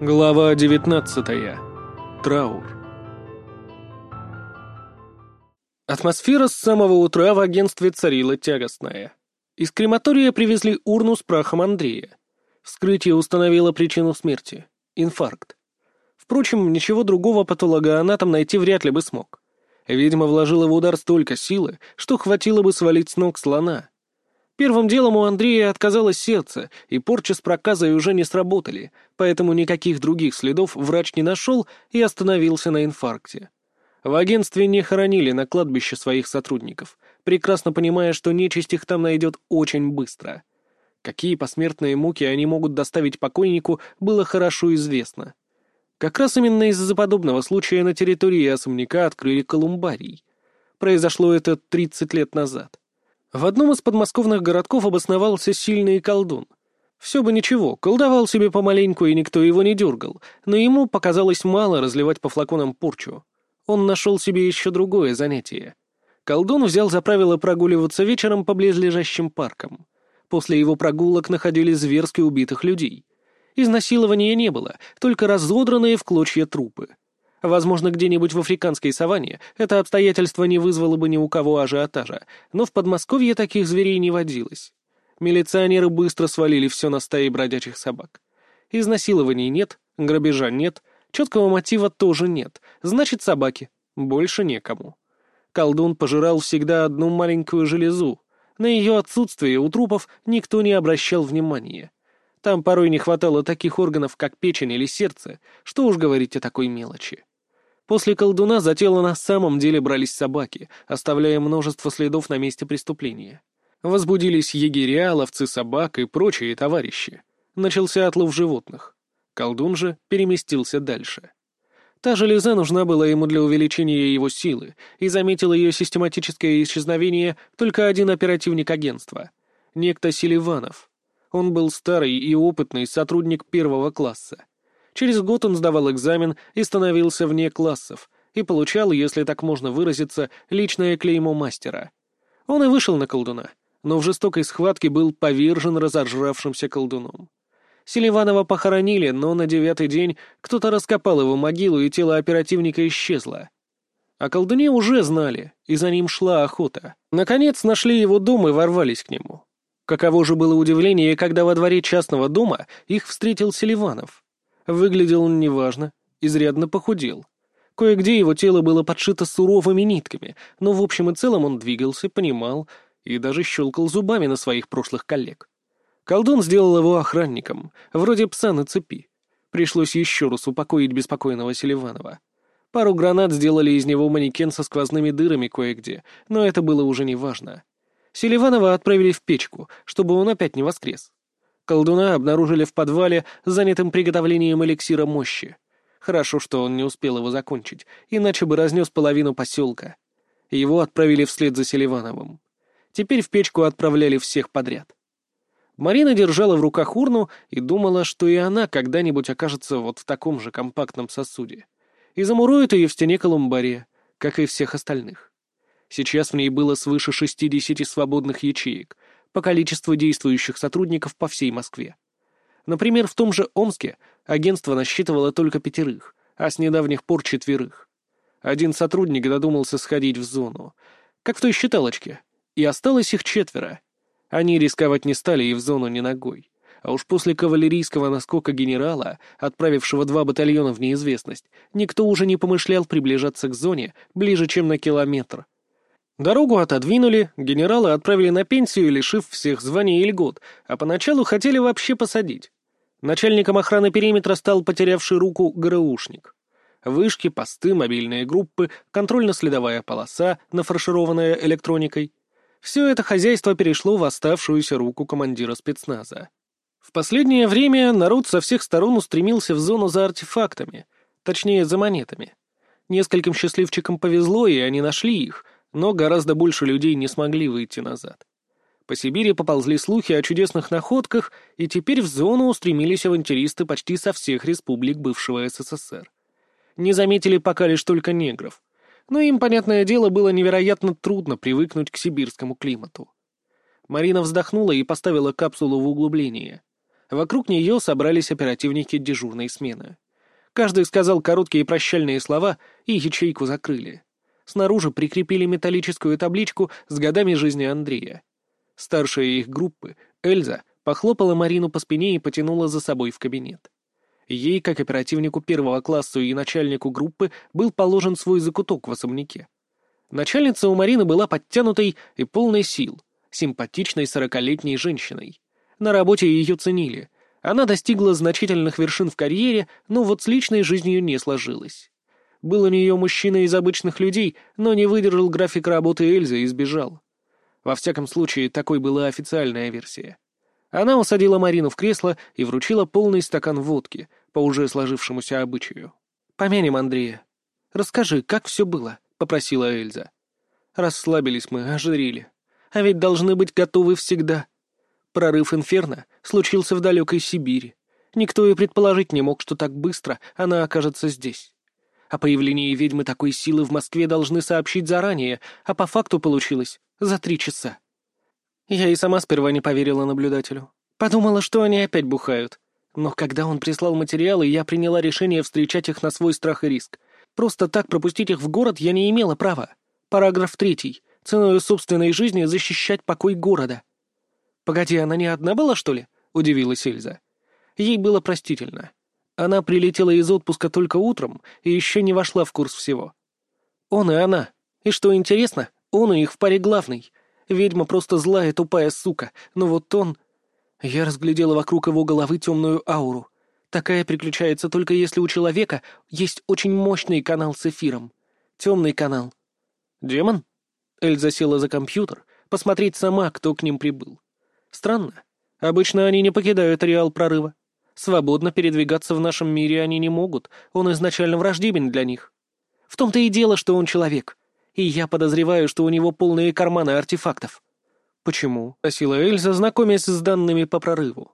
Глава 19. Траур. Атмосфера с самого утра в агентстве царила тягостная. Из крематория привезли урну с прахом Андрея. Вскрытие установило причину смерти — инфаркт. Впрочем, ничего другого патологоанатом найти вряд ли бы смог. Ведьма вложила в удар столько силы, что хватило бы свалить с ног слона. Первым делом у Андрея отказалось сердце, и порча с проказой уже не сработали, поэтому никаких других следов врач не нашел и остановился на инфаркте. В агентстве не хоронили на кладбище своих сотрудников, прекрасно понимая, что нечисть их там найдет очень быстро. Какие посмертные муки они могут доставить покойнику, было хорошо известно. Как раз именно из-за подобного случая на территории особняка открыли колумбарий. Произошло это 30 лет назад. В одном из подмосковных городков обосновался сильный колдун. Все бы ничего, колдовал себе помаленьку, и никто его не дергал, но ему показалось мало разливать по флаконам порчу. Он нашел себе еще другое занятие. Колдун взял за правило прогуливаться вечером по близлежащим паркам. После его прогулок находили зверски убитых людей. Изнасилования не было, только разодранные в клочья трупы. Возможно, где-нибудь в африканской саванне это обстоятельство не вызвало бы ни у кого ажиотажа, но в Подмосковье таких зверей не водилось. Милиционеры быстро свалили все на стаи бродячих собак. Изнасилований нет, грабежа нет, четкого мотива тоже нет, значит собаки, больше некому. Колдун пожирал всегда одну маленькую железу. На ее отсутствие у трупов никто не обращал внимания. Там порой не хватало таких органов, как печень или сердце, что уж говорить о такой мелочи. После колдуна за тело на самом деле брались собаки, оставляя множество следов на месте преступления. Возбудились егеря, ловцы собак и прочие товарищи. Начался отлов животных. Колдун же переместился дальше. Та железа нужна была ему для увеличения его силы, и заметил ее систематическое исчезновение только один оперативник агентства — некто Селиванов. Он был старый и опытный сотрудник первого класса. Через год он сдавал экзамен и становился вне классов, и получал, если так можно выразиться, личное клеймо мастера. Он и вышел на колдуна, но в жестокой схватке был повержен разожравшимся колдуном. Селиванова похоронили, но на девятый день кто-то раскопал его могилу, и тело оперативника исчезло. О колдуне уже знали, и за ним шла охота. Наконец нашли его дом и ворвались к нему. Каково же было удивление, когда во дворе частного дома их встретил Селиванов. Выглядел он неважно, изрядно похудел. Кое-где его тело было подшито суровыми нитками, но в общем и целом он двигался, понимал и даже щелкал зубами на своих прошлых коллег. Колдун сделал его охранником, вроде пса на цепи. Пришлось еще раз упокоить беспокойного Селиванова. Пару гранат сделали из него манекен со сквозными дырами кое-где, но это было уже не важно. Селиванова отправили в печку, чтобы он опять не воскрес. Колдуна обнаружили в подвале, занятым приготовлением эликсира мощи. Хорошо, что он не успел его закончить, иначе бы разнес половину поселка. Его отправили вслед за Селивановым. Теперь в печку отправляли всех подряд. Марина держала в руках урну и думала, что и она когда-нибудь окажется вот в таком же компактном сосуде. И замурует ее в стене колумбария, как и всех остальных. Сейчас в ней было свыше 60 свободных ячеек, по количеству действующих сотрудников по всей Москве. Например, в том же Омске агентство насчитывало только пятерых, а с недавних пор четверых. Один сотрудник додумался сходить в зону, как в той считалочке, и осталось их четверо. Они рисковать не стали и в зону не ногой. А уж после кавалерийского наскока генерала, отправившего два батальона в неизвестность, никто уже не помышлял приближаться к зоне ближе, чем на километр. Дорогу отодвинули, генералы отправили на пенсию, лишив всех званий и льгот, а поначалу хотели вообще посадить. Начальником охраны периметра стал потерявший руку ГРУшник. Вышки, посты, мобильные группы, контрольно-следовая полоса, нафаршированная электроникой. Все это хозяйство перешло в оставшуюся руку командира спецназа. В последнее время народ со всех сторон устремился в зону за артефактами, точнее, за монетами. Нескольким счастливчикам повезло, и они нашли их, но гораздо больше людей не смогли выйти назад. По Сибири поползли слухи о чудесных находках, и теперь в зону устремились авантюристы почти со всех республик бывшего СССР. Не заметили пока лишь только негров. Но им, понятное дело, было невероятно трудно привыкнуть к сибирскому климату. Марина вздохнула и поставила капсулу в углубление. Вокруг нее собрались оперативники дежурной смены. Каждый сказал короткие прощальные слова, и ячейку закрыли. Снаружи прикрепили металлическую табличку с годами жизни Андрея. Старшая их группы, Эльза, похлопала Марину по спине и потянула за собой в кабинет. Ей, как оперативнику первого класса и начальнику группы, был положен свой закуток в особняке. Начальница у Марины была подтянутой и полной сил, симпатичной сорокалетней женщиной. На работе ее ценили. Она достигла значительных вершин в карьере, но вот с личной жизнью не сложилось. Был у нее мужчина из обычных людей, но не выдержал график работы Эльзы и сбежал. Во всяком случае, такой была официальная версия. Она усадила Марину в кресло и вручила полный стакан водки, по уже сложившемуся обычаю. «Помянем Андрея. Расскажи, как все было?» — попросила Эльза. Расслабились мы, ожирили. А ведь должны быть готовы всегда. Прорыв Инферно случился в далекой Сибири. Никто и предположить не мог, что так быстро она окажется здесь. О появлении ведьмы такой силы в Москве должны сообщить заранее, а по факту получилось за три часа. Я и сама сперва не поверила наблюдателю. Подумала, что они опять бухают. Но когда он прислал материалы, я приняла решение встречать их на свой страх и риск. Просто так пропустить их в город я не имела права. Параграф третий. Ценой собственной жизни защищать покой города. «Погоди, она не одна была, что ли?» — удивилась Эльза. Ей было простительно. Она прилетела из отпуска только утром и еще не вошла в курс всего. Он и она. И что интересно, он у них в паре главный. Ведьма просто злая, тупая сука, но вот он... Я разглядела вокруг его головы темную ауру. Такая приключается только если у человека есть очень мощный канал с эфиром. Темный канал. «Демон?» Эльза села за компьютер, посмотреть сама, кто к ним прибыл. Странно. Обычно они не покидают ареал прорыва. Свободно передвигаться в нашем мире они не могут, он изначально враждебен для них. В том-то и дело, что он человек и я подозреваю, что у него полные карманы артефактов». «Почему?» — спросила Эльза, знакомясь с данными по прорыву.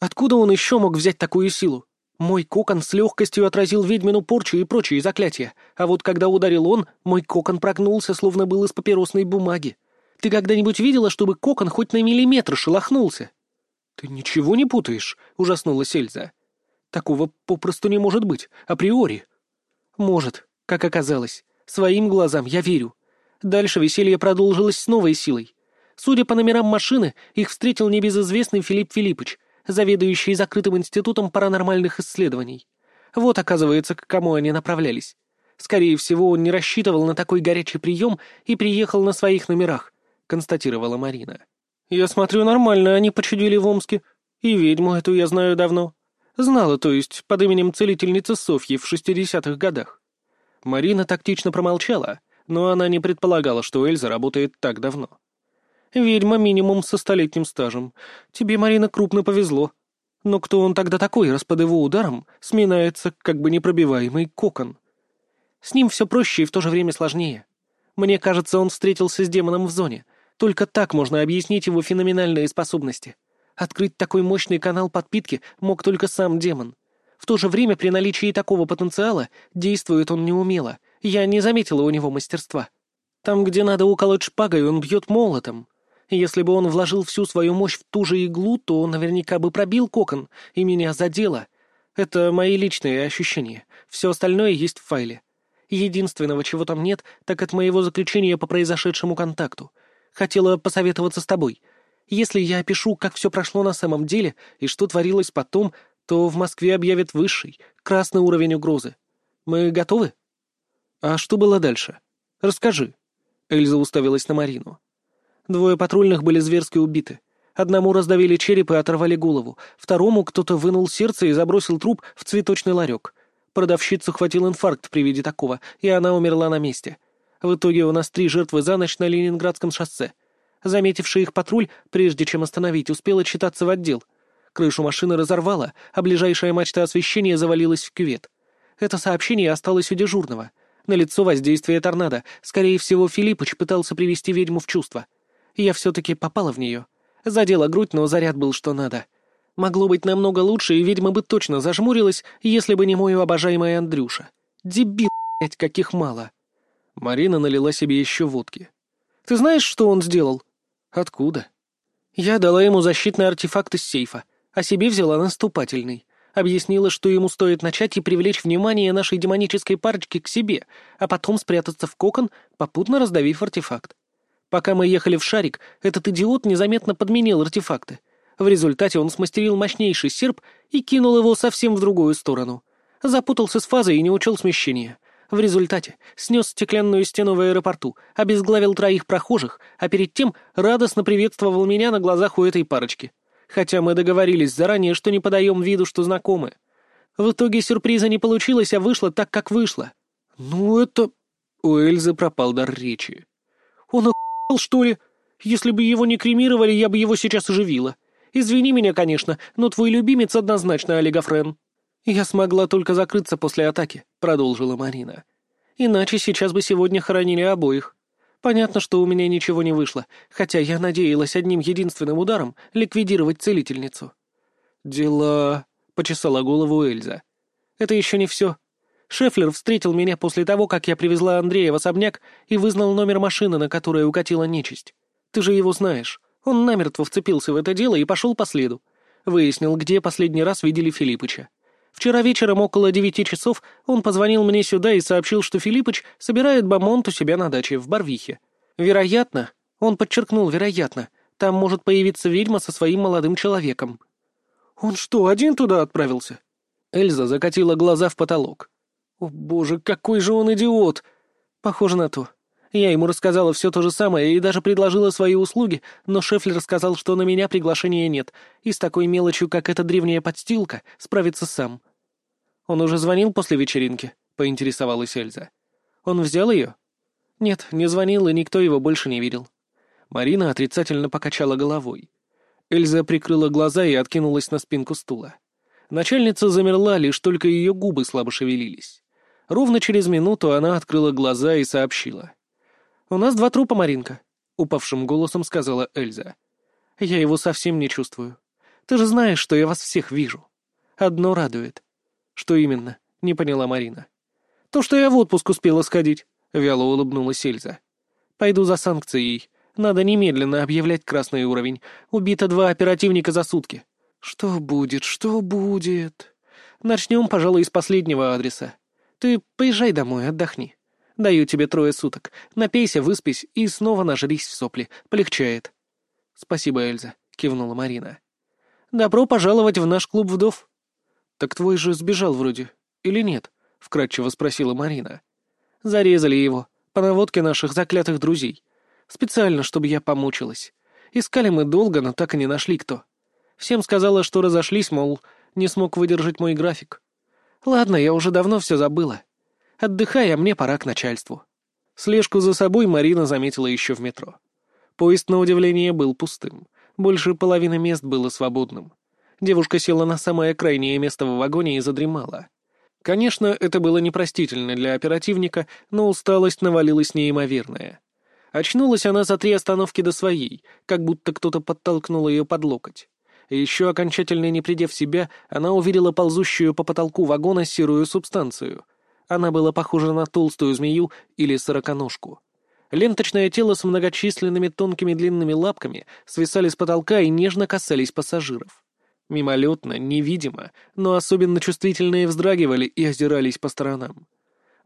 «Откуда он еще мог взять такую силу? Мой кокон с легкостью отразил ведьмину порчу и прочие заклятия, а вот когда ударил он, мой кокон прогнулся, словно был из папиросной бумаги. Ты когда-нибудь видела, чтобы кокон хоть на миллиметр шелохнулся?» «Ты ничего не путаешь?» — ужаснулась Эльза. «Такого попросту не может быть, априори». «Может, как оказалось. Своим глазам я верю. Дальше веселье продолжилось с новой силой. Судя по номерам машины, их встретил небезызвестный Филипп Филиппович, заведующий закрытым институтом паранормальных исследований. Вот, оказывается, к кому они направлялись. Скорее всего, он не рассчитывал на такой горячий прием и приехал на своих номерах, констатировала Марина. «Я смотрю, нормально они почудили в Омске. И ведьму эту я знаю давно. Знала, то есть, под именем целительницы Софьи в шестидесятых годах. Марина тактично промолчала, но она не предполагала, что Эльза работает так давно. «Ведьма минимум со столетним стажем. Тебе, Марина, крупно повезло. Но кто он тогда такой, раз под его ударом сминается как бы непробиваемый кокон? С ним все проще и в то же время сложнее. Мне кажется, он встретился с демоном в зоне. Только так можно объяснить его феноменальные способности. Открыть такой мощный канал подпитки мог только сам демон. В то же время при наличии такого потенциала действует он неумело. Я не заметила у него мастерства. Там, где надо уколоть шпагой, он бьет молотом. Если бы он вложил всю свою мощь в ту же иглу, то наверняка бы пробил кокон, и меня задело. Это мои личные ощущения. Все остальное есть в файле. Единственного, чего там нет, так это моего заключения по произошедшему контакту. Хотела посоветоваться с тобой. Если я опишу, как все прошло на самом деле и что творилось потом, то в Москве объявят высший, красный уровень угрозы. Мы готовы? А что было дальше? Расскажи. Эльза уставилась на Марину. Двое патрульных были зверски убиты. Одному раздавили череп и оторвали голову, второму кто-то вынул сердце и забросил труп в цветочный ларек. Продавщицу хватил инфаркт при виде такого, и она умерла на месте. В итоге у нас три жертвы за ночь на Ленинградском шоссе. Заметивший их патруль, прежде чем остановить, успел отчитаться в отдел — Крышу машины разорвало, а ближайшая мачта освещения завалилась в кювет. Это сообщение осталось у дежурного. На лицо воздействие торнадо. Скорее всего, Филиппыч пытался привести ведьму в чувство. Я все-таки попала в нее. Задела грудь, но заряд был что надо. Могло быть намного лучше, и ведьма бы точно зажмурилась, если бы не мой обожаемый Андрюша. Дебил, блядь, каких мало. Марина налила себе еще водки. «Ты знаешь, что он сделал?» «Откуда?» «Я дала ему защитный артефакт из сейфа. А себе взяла наступательный. Объяснила, что ему стоит начать и привлечь внимание нашей демонической парочки к себе, а потом спрятаться в кокон, попутно раздавив артефакт. Пока мы ехали в шарик, этот идиот незаметно подменил артефакты. В результате он смастерил мощнейший серп и кинул его совсем в другую сторону. Запутался с фазой и не учел смещения. В результате снес стеклянную стену в аэропорту, обезглавил троих прохожих, а перед тем радостно приветствовал меня на глазах у этой парочки. Хотя мы договорились заранее, что не подаем виду, что знакомы. В итоге сюрприза не получилось, а вышло так, как вышло. Ну это... У Эльзы пропал дар речи. Он что ли? Если бы его не кремировали, я бы его сейчас оживила. Извини меня, конечно, но твой любимец однозначно олигофрен». «Я смогла только закрыться после атаки», — продолжила Марина. «Иначе сейчас бы сегодня хоронили обоих. Понятно, что у меня ничего не вышло, хотя я надеялась одним единственным ударом ликвидировать целительницу». «Дела...» — почесала голову Эльза. «Это еще не все. Шефлер встретил меня после того, как я привезла Андрея в особняк и вызнал номер машины, на которой укатила нечисть. Ты же его знаешь. Он намертво вцепился в это дело и пошел по следу. Выяснил, где последний раз видели Филиппыча. Вчера вечером около девяти часов он позвонил мне сюда и сообщил, что Филиппыч собирает бамонт у себя на даче в Барвихе. Вероятно, он подчеркнул вероятно, там может появиться ведьма со своим молодым человеком. «Он что, один туда отправился?» Эльза закатила глаза в потолок. О боже, какой же он идиот! Похоже на то. Я ему рассказала все то же самое и даже предложила свои услуги, но Шефлер сказал, что на меня приглашения нет, и с такой мелочью, как эта древняя подстилка, справится сам. Он уже звонил после вечеринки, поинтересовалась Эльза. Он взял ее? Нет, не звонил, и никто его больше не видел. Марина отрицательно покачала головой. Эльза прикрыла глаза и откинулась на спинку стула. Начальница замерла, лишь только ее губы слабо шевелились. Ровно через минуту она открыла глаза и сообщила. «У нас два трупа, Маринка», — упавшим голосом сказала Эльза. «Я его совсем не чувствую. Ты же знаешь, что я вас всех вижу. Одно радует». «Что именно?» — не поняла Марина. «То, что я в отпуск успела сходить», — вяло улыбнулась Эльза. «Пойду за санкцией. Надо немедленно объявлять красный уровень. Убито два оперативника за сутки». «Что будет, что будет?» «Начнем, пожалуй, из последнего адреса. Ты поезжай домой, отдохни. Даю тебе трое суток. Напейся, выспись и снова нажрись в сопли. Полегчает. Спасибо, Эльза, кивнула Марина. Добро пожаловать в наш клуб вдов. Так твой же сбежал вроде, или нет? Вкратчиво спросила Марина. Зарезали его, по наводке наших заклятых друзей. Специально, чтобы я помучилась. Искали мы долго, но так и не нашли кто. Всем сказала, что разошлись, мол, не смог выдержать мой график. Ладно, я уже давно все забыла. Отдыхай, а мне пора к начальству. Слежку за собой Марина заметила еще в метро. Поезд, на удивление, был пустым. Больше половины мест было свободным. Девушка села на самое крайнее место в вагоне и задремала. Конечно, это было непростительно для оперативника, но усталость навалилась неимоверная. Очнулась она за три остановки до своей, как будто кто-то подтолкнул ее под локоть. Еще окончательно не придя в себя, она увидела ползущую по потолку вагона серую субстанцию. Она была похожа на толстую змею или сороконожку. Ленточное тело с многочисленными тонкими длинными лапками свисали с потолка и нежно касались пассажиров. Мимолетно, невидимо, но особенно чувствительные вздрагивали и озирались по сторонам.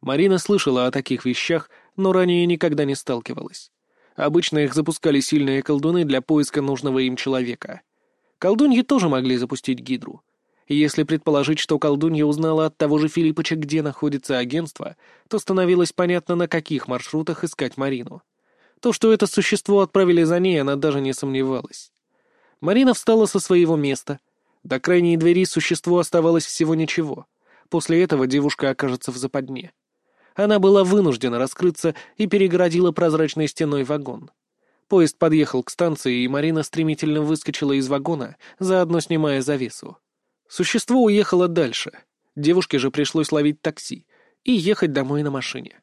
Марина слышала о таких вещах, но ранее никогда не сталкивалась. Обычно их запускали сильные колдуны для поиска нужного им человека. Колдуньи тоже могли запустить гидру. Если предположить, что колдунья узнала от того же Филиппыча, где находится агентство, то становилось понятно, на каких маршрутах искать Марину. То, что это существо отправили за ней, она даже не сомневалась. Марина встала со своего места. До крайней двери существу оставалось всего ничего. После этого девушка окажется в западне. Она была вынуждена раскрыться и перегородила прозрачной стеной вагон. Поезд подъехал к станции, и Марина стремительно выскочила из вагона, заодно снимая завесу. Существо уехало дальше. Девушке же пришлось ловить такси и ехать домой на машине.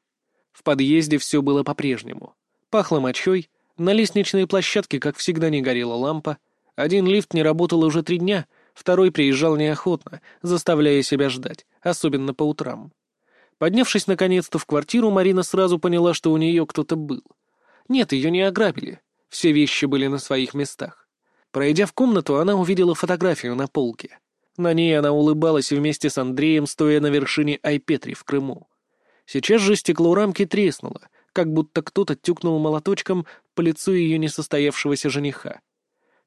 В подъезде все было по-прежнему. Пахло мочой, на лестничной площадке, как всегда, не горела лампа. Один лифт не работал уже три дня, второй приезжал неохотно, заставляя себя ждать, особенно по утрам. Поднявшись наконец-то в квартиру, Марина сразу поняла, что у нее кто-то был — нет, ее не ограбили. Все вещи были на своих местах. Пройдя в комнату, она увидела фотографию на полке. На ней она улыбалась вместе с Андреем, стоя на вершине Айпетри в Крыму. Сейчас же стекло рамки треснуло, как будто кто-то тюкнул молоточком по лицу ее несостоявшегося жениха.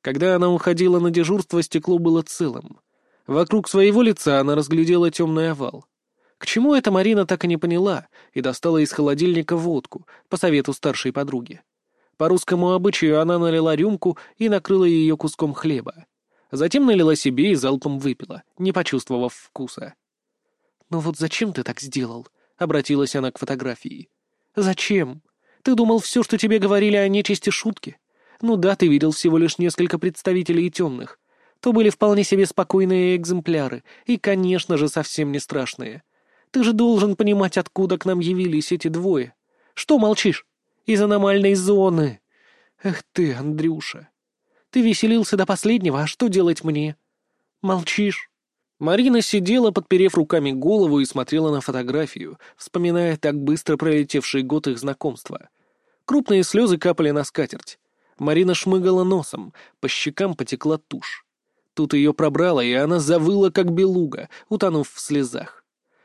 Когда она уходила на дежурство, стекло было целым. Вокруг своего лица она разглядела темный овал. К чему это Марина так и не поняла и достала из холодильника водку по совету старшей подруги. По русскому обычаю она налила рюмку и накрыла ее куском хлеба. Затем налила себе и залпом выпила, не почувствовав вкуса. «Ну вот зачем ты так сделал?» — обратилась она к фотографии. «Зачем? Ты думал, все, что тебе говорили о нечисти, шутки? Ну да, ты видел всего лишь несколько представителей темных. То были вполне себе спокойные экземпляры, и, конечно же, совсем не страшные. Ты же должен понимать, откуда к нам явились эти двое. Что молчишь? Из аномальной зоны. Эх ты, Андрюша. Ты веселился до последнего, а что делать мне? Молчишь. Марина сидела, подперев руками голову и смотрела на фотографию, вспоминая так быстро пролетевший год их знакомства. Крупные слезы капали на скатерть. Марина шмыгала носом, по щекам потекла тушь. Тут ее пробрало, и она завыла, как белуга, утонув в слезах.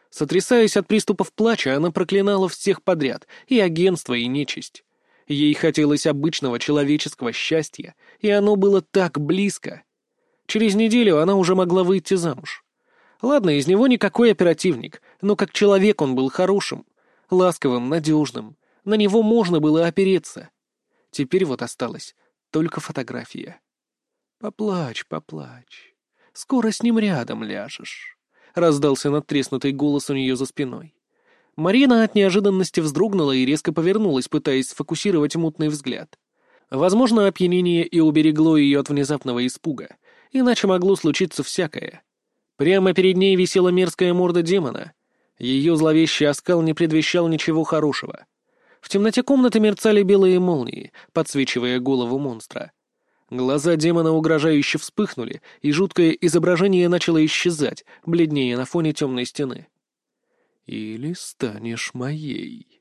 Сотрясаясь от приступов плача, она проклинала всех подряд, и агентство, и нечисть. Ей хотелось обычного человеческого счастья, и оно было так близко. Через неделю она уже могла выйти замуж. Ладно, из него никакой оперативник, но как человек он был хорошим, ласковым, надежным. На него можно было опереться. Теперь вот осталась только фотография. «Поплачь, поплачь. Скоро с ним рядом ляжешь», — раздался надтреснутый голос у нее за спиной. Марина от неожиданности вздрогнула и резко повернулась, пытаясь сфокусировать мутный взгляд. Возможно, опьянение и уберегло ее от внезапного испуга, иначе могло случиться всякое. Прямо перед ней висела мерзкая морда демона. Ее зловещий оскал не предвещал ничего хорошего. В темноте комнаты мерцали белые молнии, подсвечивая голову монстра. Глаза демона угрожающе вспыхнули, и жуткое изображение начало исчезать, бледнее на фоне темной стены. «Или станешь моей»,